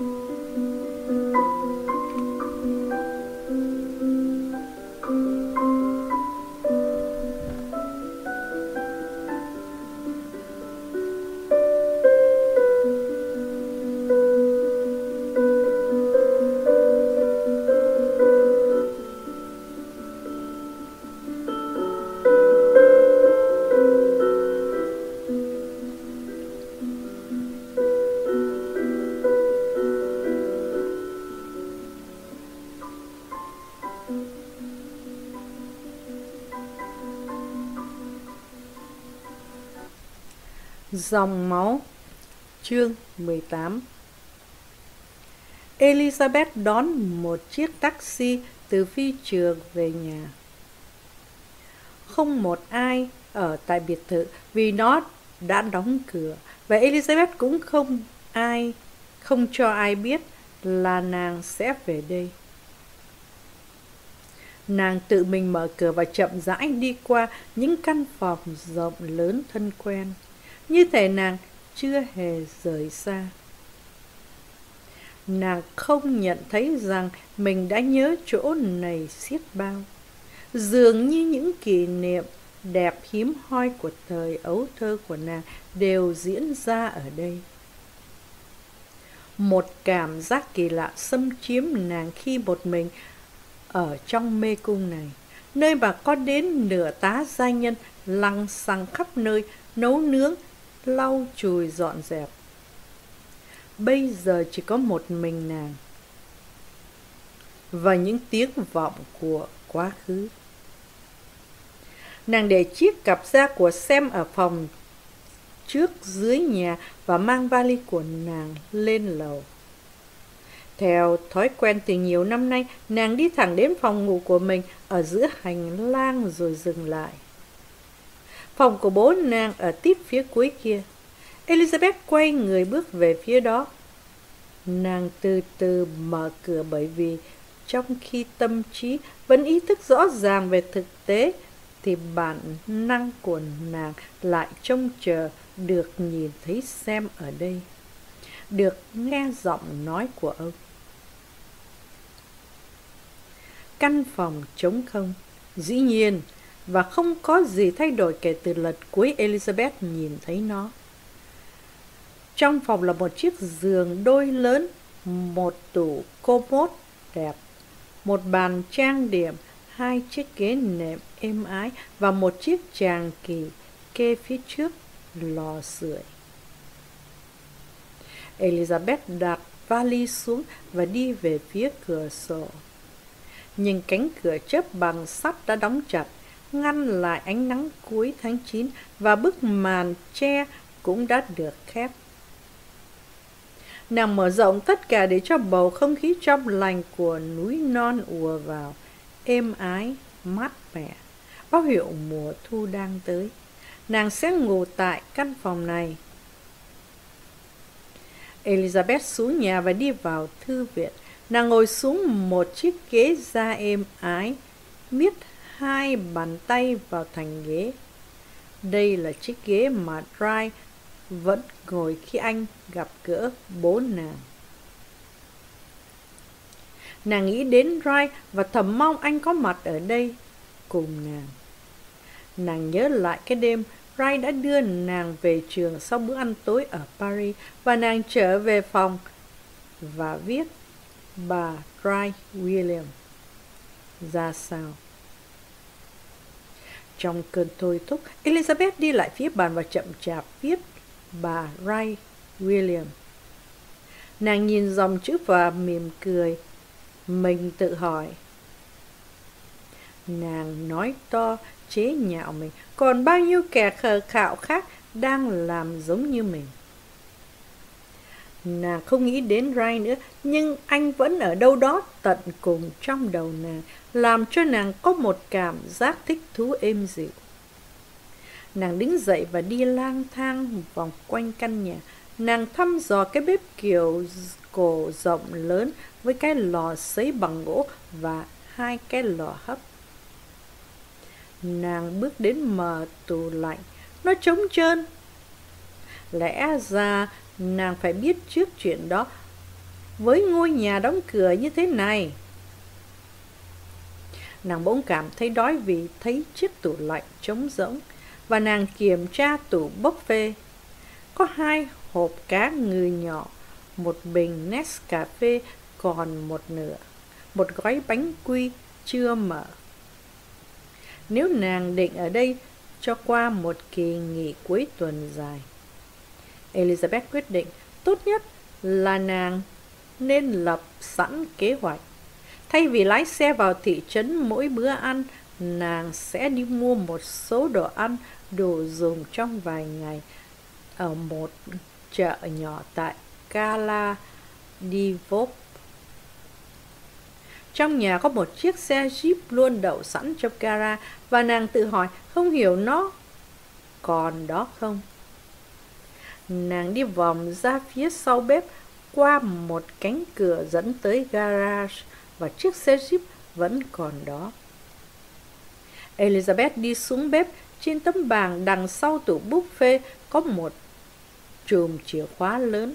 Mm-hmm. Dòng máu, Chương 18 Elizabeth đón một chiếc taxi từ phi trường về nhà. Không một ai ở tại biệt thự vì nó đã đóng cửa và Elizabeth cũng không ai, không cho ai biết là nàng sẽ về đây. Nàng tự mình mở cửa và chậm rãi đi qua những căn phòng rộng lớn thân quen như thể nàng chưa hề rời xa. Nàng không nhận thấy rằng mình đã nhớ chỗ này xiết bao. Dường như những kỷ niệm đẹp hiếm hoi của thời ấu thơ của nàng đều diễn ra ở đây. Một cảm giác kỳ lạ xâm chiếm nàng khi một mình ở trong mê cung này, nơi mà có đến nửa tá gia nhân lăng xăng khắp nơi nấu nướng lau chùi dọn dẹp. Bây giờ chỉ có một mình nàng và những tiếng vọng của quá khứ. Nàng để chiếc cặp da của Sam ở phòng trước dưới nhà và mang vali của nàng lên lầu. Theo thói quen từ nhiều năm nay, nàng đi thẳng đến phòng ngủ của mình ở giữa hành lang rồi dừng lại. Phòng của bố nàng ở tiếp phía cuối kia. Elizabeth quay người bước về phía đó. Nàng từ từ mở cửa bởi vì trong khi tâm trí vẫn ý thức rõ ràng về thực tế, thì bản năng của nàng lại trông chờ được nhìn thấy xem ở đây, được nghe giọng nói của ông căn phòng trống không dĩ nhiên và không có gì thay đổi kể từ lần cuối Elizabeth nhìn thấy nó. Trong phòng là một chiếc giường đôi lớn, một tủ commode đẹp, một bàn trang điểm, hai chiếc ghế nệm êm ái và một chiếc tràng kỳ kê phía trước lò sưởi. Elizabeth đặt vali xuống và đi về phía cửa sổ. Nhưng cánh cửa chớp bằng sắt đã đóng chặt ngăn lại ánh nắng cuối tháng 9 và bức màn che cũng đã được khép. Nàng mở rộng tất cả để cho bầu không khí trong lành của núi non ùa vào, êm ái, mát mẻ, báo hiệu mùa thu đang tới. Nàng sẽ ngủ tại căn phòng này. Elizabeth xuống nhà và đi vào thư viện. Nàng ngồi xuống một chiếc ghế da êm ái, miết hai bàn tay vào thành ghế. Đây là chiếc ghế mà Dry vẫn ngồi khi anh gặp gỡ bố nàng. Nàng nghĩ đến Dry và thầm mong anh có mặt ở đây cùng nàng. Nàng nhớ lại cái đêm Ray đã đưa nàng về trường sau bữa ăn tối ở Paris và nàng trở về phòng và viết bà Ray William ra sao. Trong cơn thôi thúc, Elizabeth đi lại phía bàn và chậm chạp viết bà Ray William. Nàng nhìn dòng chữ và mỉm cười. Mình tự hỏi. Nàng nói to, chế nhạo mình. Còn bao nhiêu kẻ khờ khạo khác đang làm giống như mình. Nàng không nghĩ đến Ray nữa, nhưng anh vẫn ở đâu đó tận cùng trong đầu nàng, làm cho nàng có một cảm giác thích thú êm dịu. Nàng đứng dậy và đi lang thang vòng quanh căn nhà. Nàng thăm dò cái bếp kiểu cổ rộng lớn với cái lò sấy bằng gỗ và hai cái lò hấp. Nàng bước đến mở tủ lạnh, nó trống trơn. Lẽ ra nàng phải biết trước chuyện đó với ngôi nhà đóng cửa như thế này? Nàng bỗng cảm thấy đói vì thấy chiếc tủ lạnh trống rỗng và nàng kiểm tra tủ bốc phê. Có hai hộp cá ngừ nhỏ, một bình Nescafe còn một nửa, một gói bánh quy chưa mở. Nếu nàng định ở đây cho qua một kỳ nghỉ cuối tuần dài. Elizabeth quyết định tốt nhất là nàng nên lập sẵn kế hoạch. Thay vì lái xe vào thị trấn mỗi bữa ăn, nàng sẽ đi mua một số đồ ăn, đồ dùng trong vài ngày ở một chợ nhỏ tại Kala Divop. Trong nhà có một chiếc xe Jeep luôn đậu sẵn trong gara và nàng tự hỏi không hiểu nó còn đó không. Nàng đi vòng ra phía sau bếp qua một cánh cửa dẫn tới garage và chiếc xe Jeep vẫn còn đó. Elizabeth đi xuống bếp, trên tấm bảng đằng sau tủ buffet có một chùm chìa khóa lớn.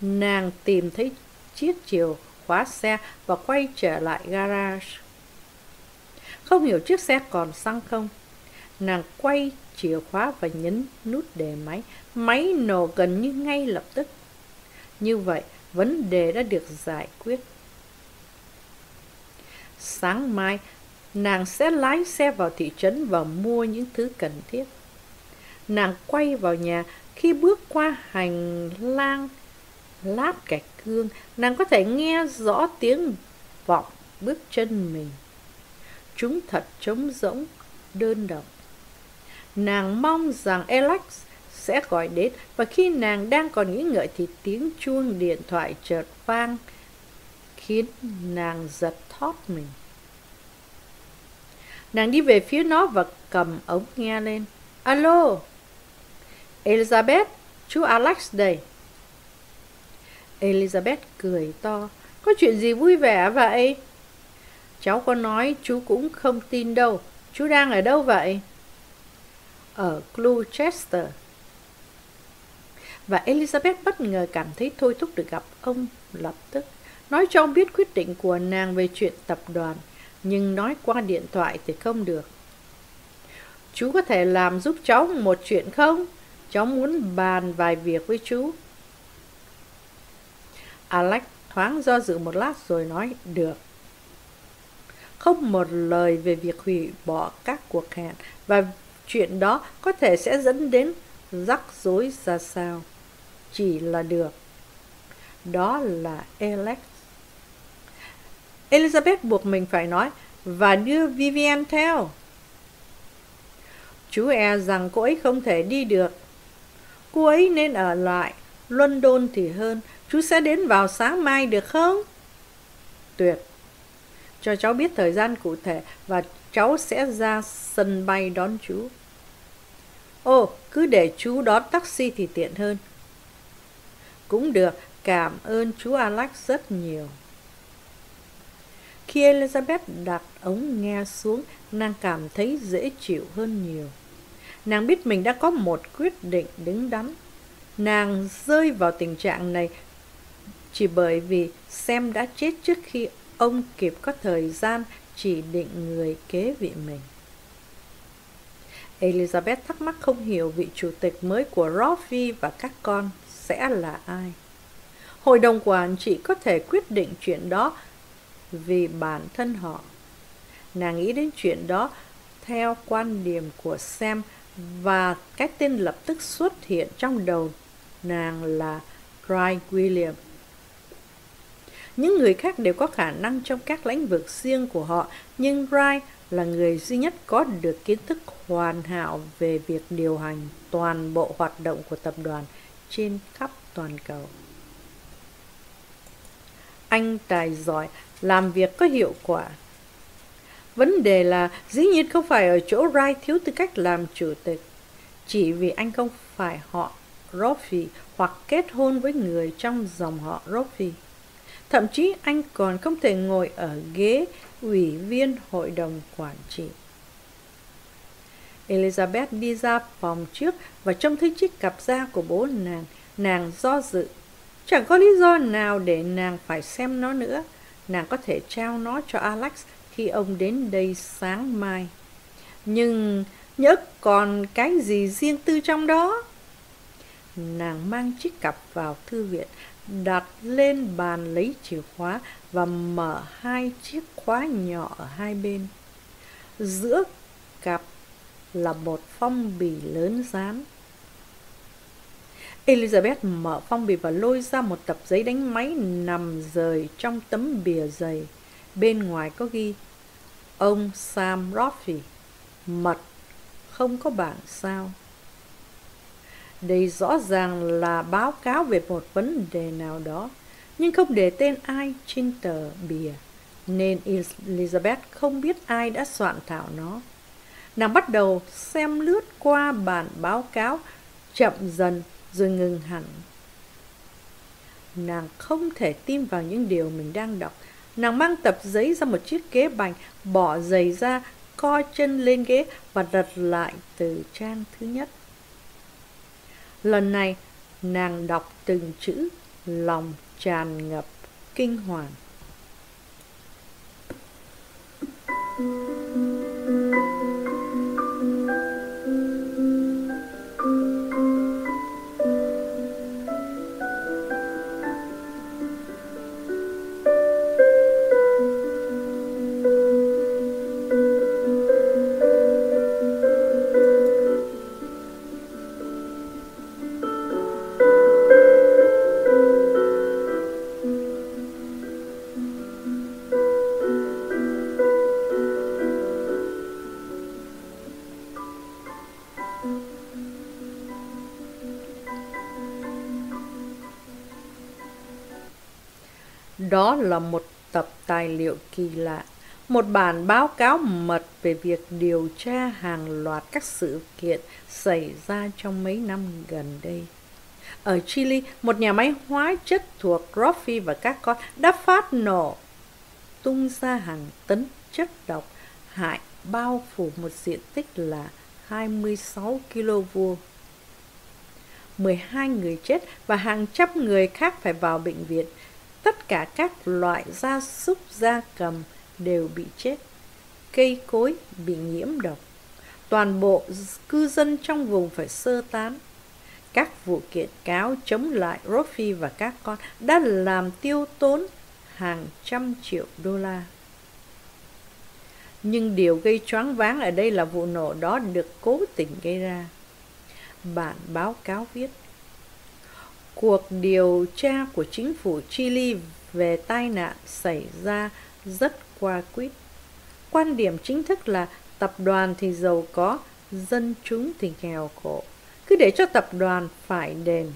Nàng tìm thấy chiếc chìa khóa xe và quay trở lại garage. Không hiểu chiếc xe còn xăng không. Nàng quay chìa khóa và nhấn nút đề máy. Máy nổ gần như ngay lập tức. Như vậy, vấn đề đã được giải quyết. Sáng mai, nàng sẽ lái xe vào thị trấn và mua những thứ cần thiết. Nàng quay vào nhà khi bước qua hành lang lát gạch cương nàng có thể nghe rõ tiếng vọng bước chân mình. Chúng thật trống rỗng, đơn độc. Nàng mong rằng Alex sẽ gọi đến và khi nàng đang còn nghĩ ngợi thì tiếng chuông điện thoại chợt vang khiến nàng giật thót mình. Nàng đi về phía nó và cầm ống nghe lên. Alo! Elizabeth, chú Alex đây. Elizabeth cười to. Có chuyện gì vui vẻ vậy? Cháu có nói chú cũng không tin đâu. Chú đang ở đâu vậy? Ở Gloucester. Và Elizabeth bất ngờ cảm thấy thôi thúc được gặp ông lập tức. Nói cho ông biết quyết định của nàng về chuyện tập đoàn. Nhưng nói qua điện thoại thì không được. Chú có thể làm giúp cháu một chuyện không? Cháu muốn bàn vài việc với chú. Alex thoáng do dự một lát rồi nói, được. Không một lời về việc hủy bỏ các cuộc hẹn, và chuyện đó có thể sẽ dẫn đến rắc rối ra sao. Chỉ là được. Đó là Alex. Elizabeth buộc mình phải nói và đưa Vivian theo. Chú e rằng cô ấy không thể đi được. Cô ấy nên ở lại London thì hơn Chú sẽ đến vào sáng mai được không? Tuyệt. Cho cháu biết thời gian cụ thể và cháu sẽ ra sân bay đón chú. Ồ, cứ để chú đón taxi thì tiện hơn. Cũng được, cảm ơn chú Alex rất nhiều. Khi Elizabeth đặt ống nghe xuống, nàng cảm thấy dễ chịu hơn nhiều. Nàng biết mình đã có một quyết định đứng đắn. Nàng rơi vào tình trạng này chỉ bởi vì Sam đã chết trước khi ông kịp có thời gian chỉ định người kế vị mình. Elizabeth thắc mắc không hiểu vị chủ tịch mới của Roffy và các con sẽ là ai. Hội đồng quản trị có thể quyết định chuyện đó vì bản thân họ. Nàng nghĩ đến chuyện đó theo quan điểm của Sam và cái tên lập tức xuất hiện trong đầu nàng là Craig William. Những người khác đều có khả năng trong các lĩnh vực riêng của họ, nhưng Wright là người duy nhất có được kiến thức hoàn hảo về việc điều hành toàn bộ hoạt động của tập đoàn trên khắp toàn cầu. Anh tài giỏi, làm việc có hiệu quả. Vấn đề là dĩ nhiên không phải ở chỗ Rai thiếu tư cách làm chủ tịch, chỉ vì anh không phải họ Rofi hoặc kết hôn với người trong dòng họ Rofi. Thậm chí anh còn không thể ngồi ở ghế ủy viên hội đồng quản trị. Elizabeth đi ra phòng trước và trông thấy chiếc cặp da của bố nàng. Nàng do dự, Chẳng có lý do nào để nàng phải xem nó nữa. Nàng có thể trao nó cho Alex khi ông đến đây sáng mai. Nhưng nhớ còn cái gì riêng tư trong đó? Nàng mang chiếc cặp vào thư viện, đặt lên bàn lấy chìa khóa và mở hai chiếc khóa nhỏ ở hai bên. Giữa cặp là một phong bì lớn dán. Elizabeth mở phong bì và lôi ra một tập giấy đánh máy nằm rời trong tấm bìa dày. Bên ngoài có ghi, Ông Sam Roffey Mật, Không có bảng sao Đây rõ ràng là báo cáo về một vấn đề nào đó, Nhưng không để tên ai trên tờ bìa, Nên Elizabeth không biết ai đã soạn thảo nó Nàng bắt đầu xem lướt qua bản báo cáo Chậm dần rồi ngừng hẳn Nàng không thể tin vào những điều mình đang đọc Nàng mang tập giấy ra một chiếc ghế bành, bỏ giày ra, co chân lên ghế và đặt lại từ trang thứ nhất. Lần này, nàng đọc từng chữ, lòng tràn ngập kinh hoàng. Thank you. Đó là một tập tài liệu kỳ lạ, một bản báo cáo mật về việc điều tra hàng loạt các sự kiện xảy ra trong mấy năm gần đây. Ở Chile, một nhà máy hóa chất thuộc Rofi và các con đã phát nổ, tung ra hàng tấn chất độc hại bao phủ một diện tích là 26 km vuông. 12 người chết và hàng trăm người khác phải vào bệnh viện tất cả các loại gia súc, gia cầm đều bị chết, cây cối bị nhiễm độc toàn bộ cư dân trong vùng phải sơ tán các vụ kiện cáo chống lại Rofi và các con đã làm tiêu tốn hàng trăm triệu đô la. Nhưng điều gây choáng váng ở đây là vụ nổ đó được cố tình gây ra. Bản báo cáo viết Cuộc điều tra của chính phủ Chile về tai nạn xảy ra rất qua quýt. Quan điểm chính thức là tập đoàn thì giàu có, dân chúng thì nghèo khổ. Cứ để cho tập đoàn phải đền.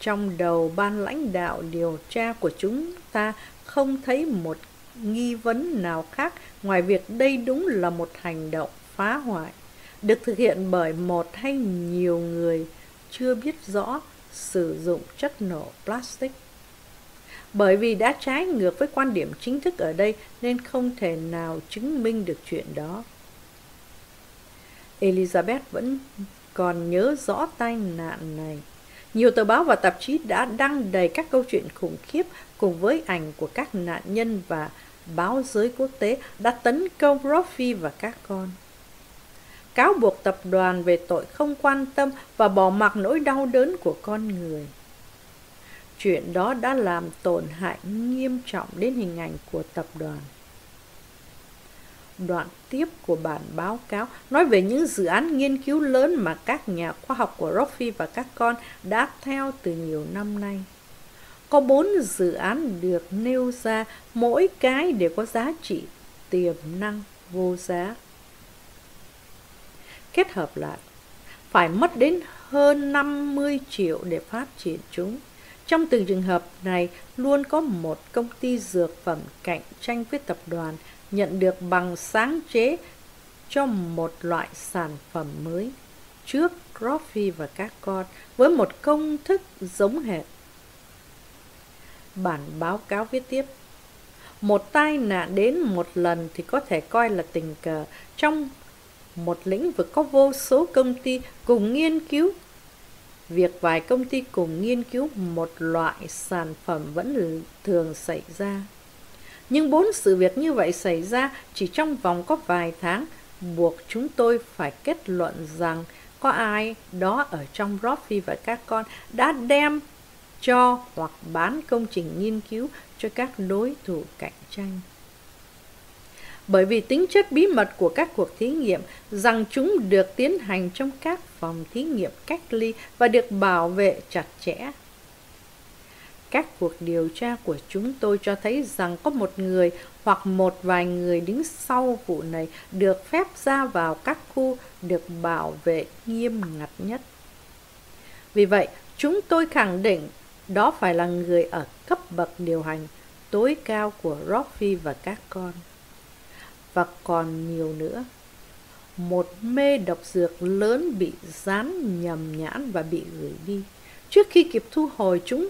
Trong đầu ban lãnh đạo điều tra của chúng ta không thấy một nghi vấn nào khác ngoài việc đây đúng là một hành động phá hoại được thực hiện bởi một hay nhiều người chưa biết rõ sử dụng chất nổ plastic. Bởi vì đã trái ngược với quan điểm chính thức ở đây nên không thể nào chứng minh được chuyện đó. Elizabeth vẫn còn nhớ rõ tai nạn này. Nhiều tờ báo và tạp chí đã đăng đầy các câu chuyện khủng khiếp cùng với ảnh của các nạn nhân và báo giới quốc tế đã tấn công Roffy và các con cáo buộc tập đoàn về tội không quan tâm và bỏ mặc nỗi đau đớn của con người. Chuyện đó đã làm tổn hại nghiêm trọng đến hình ảnh của tập đoàn. Đoạn tiếp của bản báo cáo nói về những dự án nghiên cứu lớn mà các nhà khoa học của Roffy và các con đã theo từ nhiều năm nay. Có bốn dự án được nêu ra, mỗi cái đều có giá trị tiềm năng vô giá kết hợp lại phải mất đến hơn 50 triệu để phát triển chúng. Trong từng trường hợp này, luôn có một công ty dược phẩm cạnh tranh với tập đoàn nhận được bằng sáng chế cho một loại sản phẩm mới trước Roffy và các con với một công thức giống hệt. Bản báo cáo viết tiếp Một tai nạn đến một lần thì có thể coi là tình cờ trong một lĩnh vực có vô số công ty cùng nghiên cứu việc vài công ty cùng nghiên cứu một loại sản phẩm vẫn thường xảy ra. Nhưng bốn sự việc như vậy xảy ra chỉ trong vòng có vài tháng, buộc chúng tôi phải kết luận rằng có ai đó ở trong Roffy và các con đã đem cho hoặc bán công trình nghiên cứu cho các đối thủ cạnh tranh. Bởi vì tính chất bí mật của các cuộc thí nghiệm rằng chúng được tiến hành trong các phòng thí nghiệm cách ly và được bảo vệ chặt chẽ. Các cuộc điều tra của chúng tôi cho thấy rằng có một người hoặc một vài người đứng sau vụ này được phép ra vào các khu được bảo vệ nghiêm ngặt nhất. Vì vậy, chúng tôi khẳng định đó phải là người ở cấp bậc điều hành tối cao của Rocky và các con. Và còn nhiều nữa. Một mê độc dược lớn bị dán nhầm nhãn và bị gửi đi. Trước khi kịp thu hồi chúng,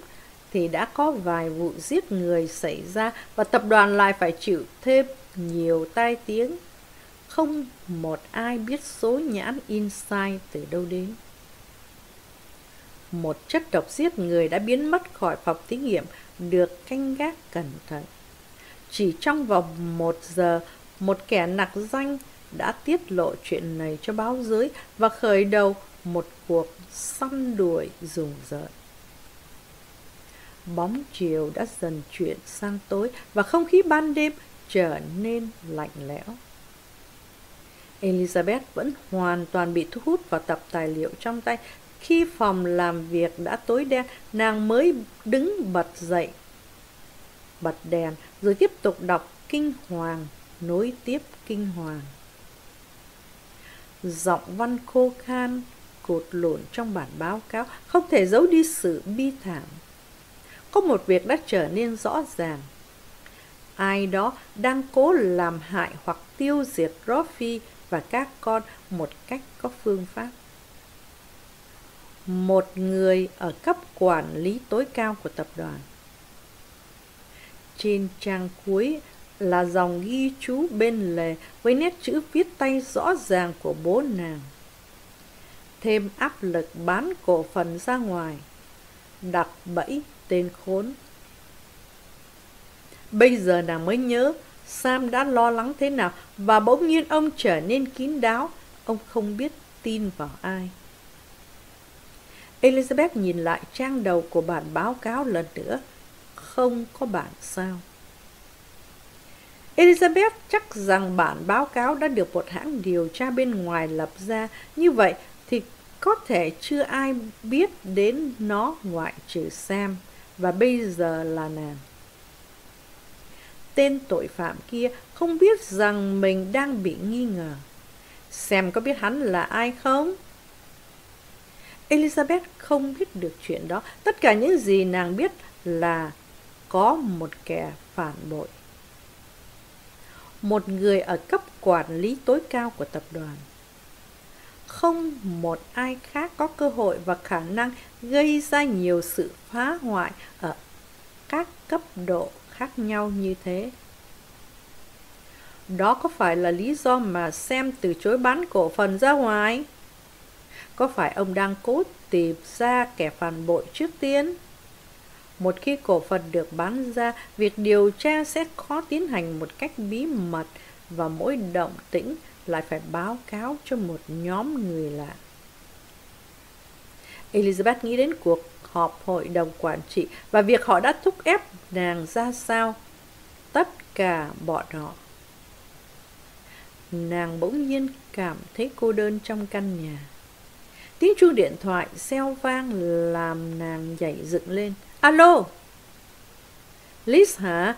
thì đã có vài vụ giết người xảy ra và tập đoàn lại phải chịu thêm nhiều tai tiếng. Không một ai biết số nhãn inside từ đâu đến. Một chất độc giết người đã biến mất khỏi phòng thí nghiệm được canh gác cẩn thận. Chỉ trong vòng một giờ, một kẻ nặc danh đã tiết lộ chuyện này cho báo giới và khởi đầu một cuộc săn đuổi rùng rợn. Bóng chiều đã dần chuyển sang tối và không khí ban đêm trở nên lạnh lẽo. Elizabeth vẫn hoàn toàn bị thu hút vào tập tài liệu trong tay. Khi phòng làm việc đã tối đen, nàng mới đứng bật dậy, bật đèn, rồi tiếp tục đọc Kinh Hoàng, nối tiếp Kinh Hoàng. Giọng văn khô khan, cột lộn trong bản báo cáo, không thể giấu đi sự bi thảm có một việc đã trở nên rõ ràng. Ai đó đang cố làm hại hoặc tiêu diệt Rofi và các con một cách có phương pháp. Một người ở cấp quản lý tối cao của tập đoàn. Trên trang cuối là dòng ghi chú bên lề với nét chữ viết tay rõ ràng của bố nàng. Thêm áp lực bán cổ phần ra ngoài, đặt bẫy tên khốn. Bây giờ nàng mới nhớ Sam đã lo lắng thế nào và bỗng nhiên ông trở nên kín đáo. Ông không biết tin vào ai. Elizabeth nhìn lại trang đầu của bản báo cáo lần nữa. Không có bản sao. Elizabeth chắc rằng bản báo cáo đã được một hãng điều tra bên ngoài lập ra. Như vậy thì có thể chưa ai biết đến nó ngoại trừ Sam và bây giờ là nàng. Tên tội phạm kia không biết rằng mình đang bị nghi ngờ. Sam có biết hắn là ai không? Elizabeth không biết được chuyện đó. Tất cả những gì nàng biết là có một kẻ phản bội. Một người ở cấp quản lý tối cao của tập đoàn không một ai khác có cơ hội và khả năng gây ra nhiều sự phá hoại ở các cấp độ khác nhau như thế. Đó có phải là lý do mà Sam từ chối bán cổ phần ra ngoài? Có phải ông đang cố tìm ra kẻ phản bội trước tiên? Một khi cổ phần được bán ra, việc điều tra sẽ khó tiến hành một cách bí mật và mỗi động tĩnh lại phải báo cáo cho một nhóm người lạ. Elizabeth nghĩ đến cuộc họp hội đồng quản trị và việc họ đã thúc ép nàng ra sao. Tất cả bọn họ. Nàng bỗng nhiên cảm thấy cô đơn trong căn nhà. Tiếng chuông điện thoại xeo vang làm nàng dậy dựng lên. Alo! Liz hả?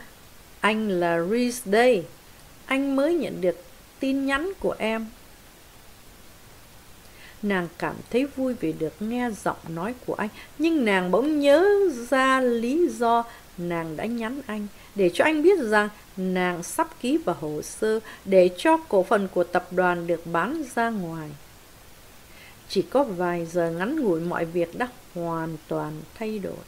Anh là Reese đây. Anh mới nhận được tin nhắn của em nàng cảm thấy vui vì được nghe giọng nói của anh, nhưng nàng bỗng nhớ ra lý do nàng đã nhắn anh, để cho anh biết rằng nàng sắp ký vào hồ sơ để cho cổ phần của tập đoàn được bán ra ngoài chỉ có vài giờ ngắn ngủi mọi việc đã hoàn toàn thay đổi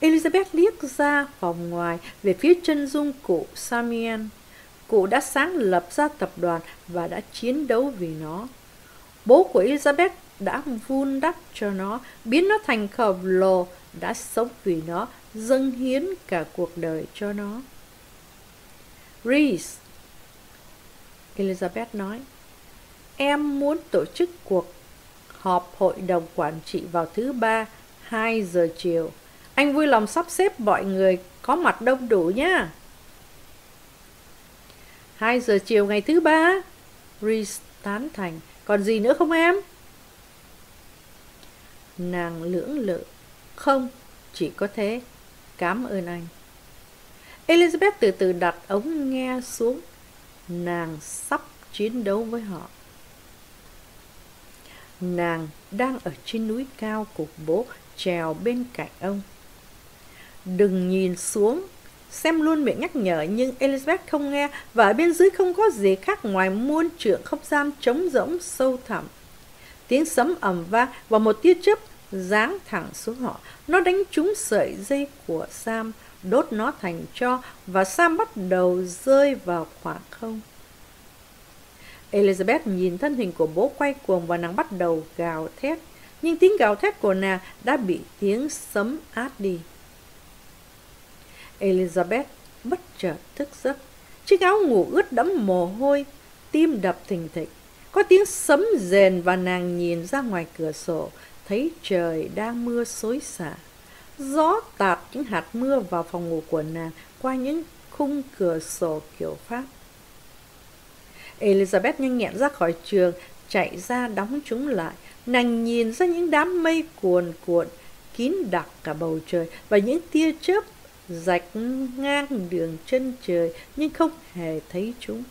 elizabeth liếc ra phòng ngoài về phía chân dung cụ Samian. Cụ đã sáng lập ra tập đoàn và đã chiến đấu vì nó. Bố của Elizabeth đã vun đắp cho nó, biến nó thành khổng lồ, đã sống vì nó, dâng hiến cả cuộc đời cho nó. Reese, Elizabeth nói, em muốn tổ chức cuộc họp hội đồng quản trị vào thứ ba, 2 giờ chiều. Anh vui lòng sắp xếp mọi người có mặt đông đủ nhé. 2 giờ chiều ngày thứ ba. Reese tán thành. Còn gì nữa không em? Nàng lưỡng lự. Không, chỉ có thế. Cảm ơn anh. Elizabeth từ từ đặt ống nghe xuống. Nàng sắp chiến đấu với họ. Nàng đang ở trên núi cao cục bố trèo bên cạnh ông. Đừng nhìn xuống, xem luôn miệng nhắc nhở nhưng Elizabeth không nghe và ở bên dưới không có gì khác ngoài muôn trượng không gian trống rỗng sâu thẳm. Tiếng sấm ầm vang và một tia chớp giáng thẳng xuống họ. Nó đánh trúng sợi dây của Sam, đốt nó thành cho và Sam bắt đầu rơi vào khoảng không. Elizabeth nhìn thân hình của bố quay cuồng và nàng bắt đầu gào thét. Nhưng tiếng gào thét của nàng đã bị tiếng sấm át đi. Elizabeth bất chợt thức giấc. Chiếc áo ngủ ướt đẫm mồ hôi, tim đập thình thịch. Có tiếng sấm rền và nàng nhìn ra ngoài cửa sổ, thấy trời đang mưa xối xả. Gió tạt những hạt mưa vào phòng ngủ của nàng qua những khung cửa sổ kiểu Pháp. Elizabeth nhanh nhẹn ra khỏi trường, chạy ra đóng chúng lại. Nàng nhìn ra những đám mây cuồn cuộn, kín đặc cả bầu trời và những tia chớp rạch ngang đường chân trời nhưng không hề thấy chúng.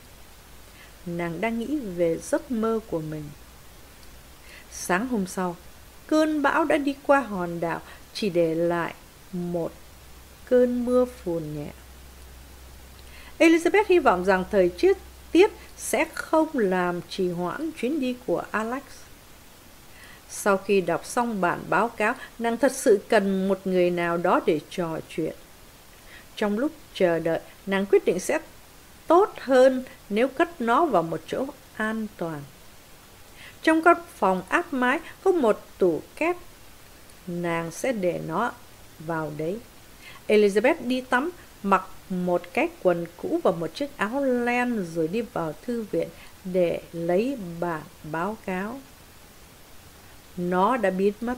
Nàng đang nghĩ về giấc mơ của mình. Sáng hôm sau, cơn bão đã đi qua hòn đảo chỉ để lại một cơn mưa phùn nhẹ. Elizabeth hy vọng rằng thời tiết tiết sẽ không làm trì hoãn chuyến đi của Alex. Sau khi đọc xong bản báo cáo, nàng thật sự cần một người nào đó để trò chuyện. Trong lúc chờ đợi, nàng quyết định sẽ tốt hơn nếu cất nó vào một chỗ an toàn. Trong căn phòng áp mái có một tủ két Nàng sẽ để nó vào đấy. Elizabeth đi tắm, mặc một cái quần cũ và một chiếc áo len rồi đi vào thư viện để lấy bản báo cáo. Nó đã biến mất.